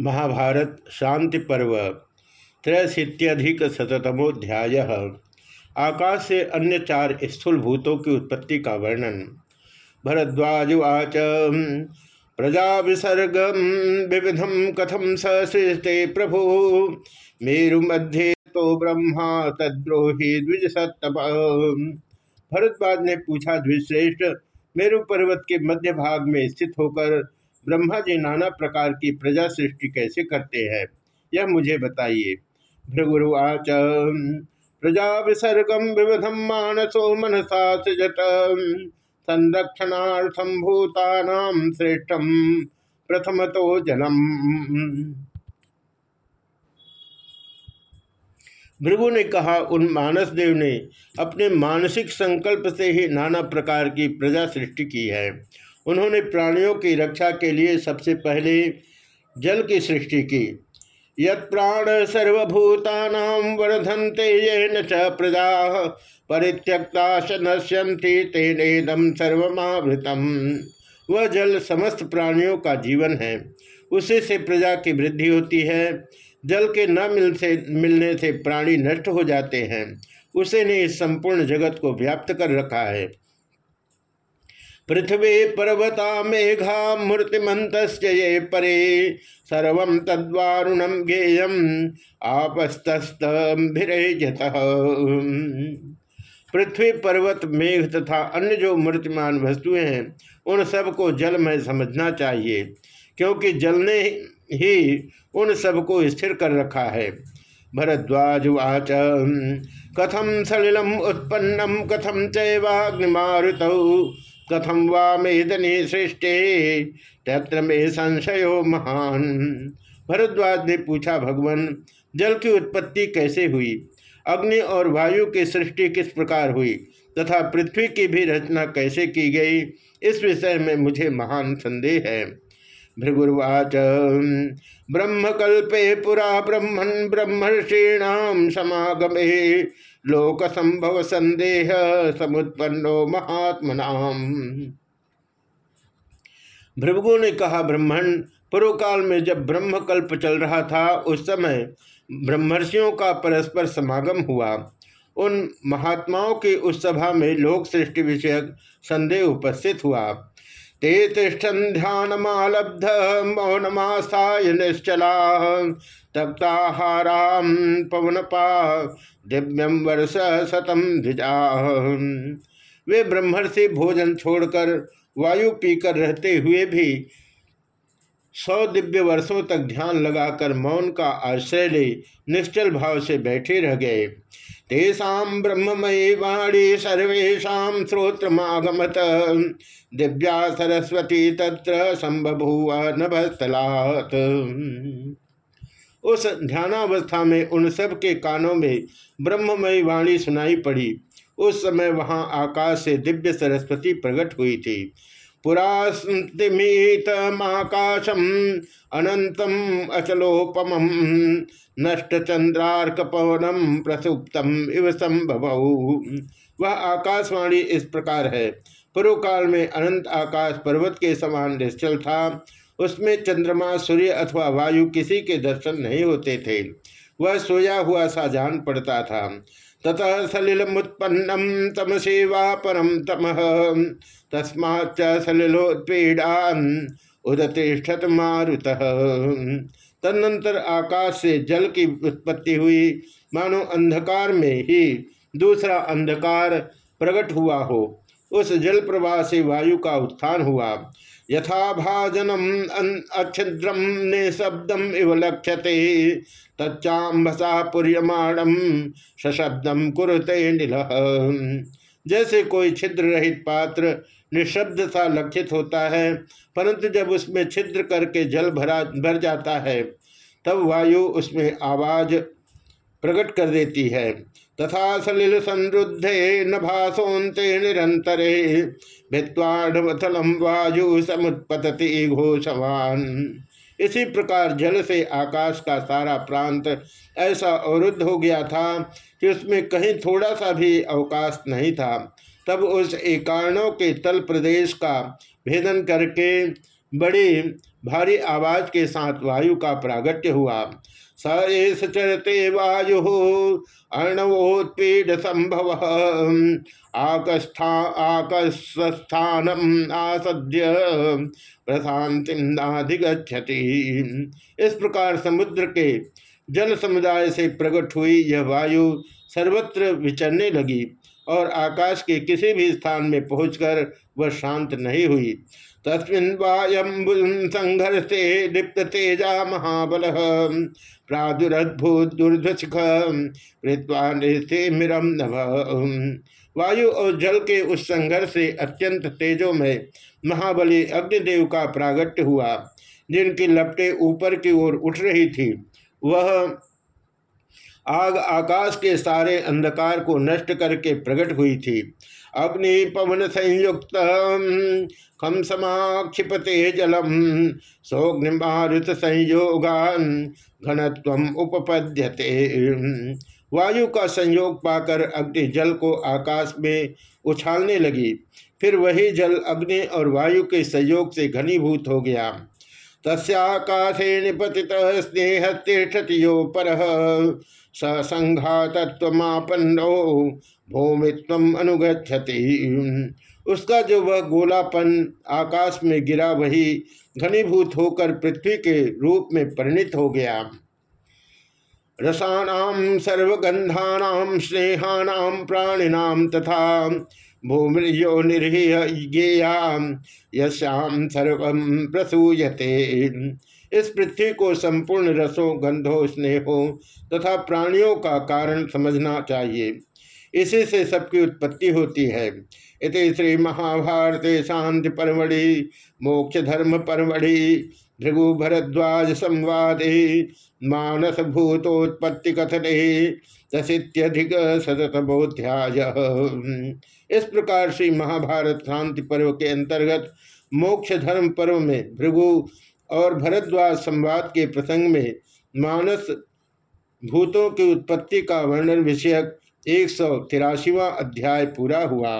महाभारत शांति पर्व त्रयशीत्यधिक शतमोध्याय आकाश से अन्य चार स्थूल भूतों की उत्पत्ति का वर्णन। भरद्वाजुवाच प्रजा विसर्ग विविधम कथम सृष्टे प्रभु? मेरु मध्य तो ब्रह्मा तद्रोही द्विज सत्तप भरद्वाज ने पूछा द्विश्रेष्ठ मेरु पर्वत के मध्य भाग में स्थित होकर ब्रह्मा जी नाना प्रकार की प्रजा सृष्टि कैसे करते हैं? यह मुझे बताइए। भृगुरुवाच, प्रजा विसर्गम विविधम मानसो मनसा सृजत। संरक्षणार्थम भूतानाम श्रेष्ठम प्रथम तो जलम। भृगु ने कहा, उन मानस देव ने अपने मानसिक संकल्प से ही नाना प्रकार की प्रजा सृष्टि की है। उन्होंने प्राणियों की रक्षा के लिए सबसे पहले जल की सृष्टि की। यत प्राण सर्वभूतानाम वर्धनते ये न प्रजा, परित्यक्ता नश्यंती तेनेदम सर्वमावृतम। वह जल समस्त प्राणियों का जीवन है। उसी से प्रजा की वृद्धि होती है। जल के न मिल से मिलने से प्राणी नष्ट हो जाते हैं। उसे ने इस संपूर्ण जगत को व्याप्त कर रखा है। पृथ्वी पर्वता मेघा मूर्तिमंत ये परे। सर्व तद्वारुणम गेयम आपस्तभिजत पृथ्वी पर्वत, मेघ तथा अन्य जो मूर्तिमान वस्तुएँ हैं, उन सबको जल में समझना चाहिए, क्योंकि जल ने ही उन सबको स्थिर कर रखा है। भरद्वाज वाच कथम सलिलम उत्पन्नम कथम चैवाग्निमारुत कथम वा मेदने सृष्टि? तत्र में संशयो महान। भरद्वाज ने पूछा, भगवान, जल की उत्पत्ति कैसे हुई? अग्नि और वायु की सृष्टि किस प्रकार हुई? तथा पृथ्वी की भी रचना कैसे की गई? इस विषय में मुझे महान संदेह है। भृगुर्वाच, ब्रह्मकल्पे पुरा ब्रह्मण ब्रह्मर्षीणाम समागमे। लोक संभव संदेह समुत्पन्नो महात्मनाम। भृगु ने कहा, ब्रह्मण पूर्व काल में जब ब्रह्मकल्प चल रहा था, उस समय ब्रह्मर्षियों का परस्पर समागम हुआ। उन महात्माओं की उस सभा में लोक सृष्टि विषयक संदेह उपस्थित हुआ। ते तिष्ठन ध्यानमालब्ध मौनमास्थाय निश्चला। तप्ताहाराम पवनपा दिव्यम वर्ष शतम धिजा वे ब्रह्मर्षि भोजन छोड़कर वायु पीकर रहते हुए भी सौ दिव्य वर्षों तक ध्यान लगाकर मौन का आश्रय ले निश्चल भाव से बैठे रह गए। तेषा ब्रह्ममयी वाणी सर्वेशा श्रोत्रमागमत। दिव्या सरस्वती तत्र संबभूव नभस्थलात्। उस ध्यानावस्था में उन सब के कानों में ब्रह्ममयी वाणी सुनाई पड़ी। उस समय वहाँ आकाश से दिव्य सरस्वती प्रकट हुई थी। पुरास्तिमितमाकाशम अनंतम अचलोपम नष्ट चंद्रार्क पवनम प्रसुप्तम इव संभव वह आकाशवाणी इस प्रकार है। पूर्व काल में अनंत आकाश पर्वत के समान निश्चल था। उसमें चंद्रमा, सूर्य अथवा वायु किसी के दर्शन नहीं होते थे। वह सोया हुआ सा जान पड़ता था। ततः सलिलमुत्पन्नम तमसेवा परम तम। तस्माच्च सलिलोत्पीड़ान उदतिष्ठत मारुत। तदनंतर आकाश से जल की उत्पत्ति हुई। मानो अंधकार में ही दूसरा अंधकार प्रकट हुआ हो। उस जल प्रवाह से वायु का उत्थान हुआ। यथा भाजनम अच्छिद्रम निशब्दम इव लक्ष्यते। तच्चाबसा पुर्यमाणम सशब्दम कुरते नील। जैसे कोई छिद्र रहित पात्र निशब्द सा लक्षित होता है, परंतु जब उसमें छिद्र करके जल भरा, भर जाता है, तब वायु उसमें आवाज़ प्रकट कर देती है। तथा सलिल संरुद्धे नभासोन्ते निरंतरे भित्वाढ़वथलम वायु समुत्पतति घोषवान। इसी प्रकार जल से आकाश का सारा प्रांत ऐसा अवरुद्ध हो गया था कि उसमें कहीं थोड़ा सा भी अवकाश नहीं था। तब उस एकाणों के तल प्रदेश का भेदन करके बड़ी भारी आवाज़ के साथ वायु का प्रागट्य हुआ। सरेश चरते वायु अर्णवोत्पीड संभव। आकस्था आकस्थानम आसद्य। प्रशांति नाधिगछति इस प्रकार समुद्र के जल समुदाय से प्रकट हुई यह वायु सर्वत्र विचरने लगी। और आकाश के किसी भी स्थान में पहुंचकर वह शांत नहीं हुई। तस्मिन् संघर्षे लिप्त तेजा महाबल प्रादुरद्भुत दुर्धशिख मिरम नभ वायु और जल के उस संघर्ष से अत्यंत तेजो में महाबली अग्निदेव का प्रागट्य हुआ, जिनकी लपटें ऊपर की ओर उठ रही थी। वह आग, आकाश के सारे अंधकार को नष्ट करके प्रकट हुई थी। अग्नि पवन संयुक्त खम समाक्षिपते जलम सौग्निमारुत संयोगान घनत्व उपपद्यते। वायु का संयोग पाकर अग्नि जल को आकाश में उछालने लगी। फिर वही जल अग्नि और वायु के संयोग से घनीभूत हो गया। तस्काशे निपति स्नेह तिष्ठति यो पर ससंघातत्वमापन्नो भूमित्व अनुगछति उसका जो वह गोलापन आकाश में गिरा, वही घनीभूत होकर पृथ्वी के रूप में परिणित हो गया। रसानाम सर्वगंधानाम स्नेहानाम प्राणिनाम तथा यश्याम प्रसूयते। इस पृथ्वी को संपूर्ण रसों, गंधों, स्नेहों तथा प्राणियों का कारण समझना चाहिए। इसी से सबकी उत्पत्ति होती है। इति श्री महाभारत शांति परमढ़ि मोक्ष धर्म परमढ़ि भृगु भरद्वाज संवादे मानस भूतोत्पत्ति कथने दशीत्यधिक शतमोध्याय इस प्रकार श्री महाभारत शांति पर्व के अंतर्गत मोक्ष धर्म पर्व में भृगु और भरद्वाज संवाद के प्रसंग में मानस भूतों की उत्पत्ति का वर्णन विषयक एक सौ तिरासीवा अध्याय पूरा हुआ।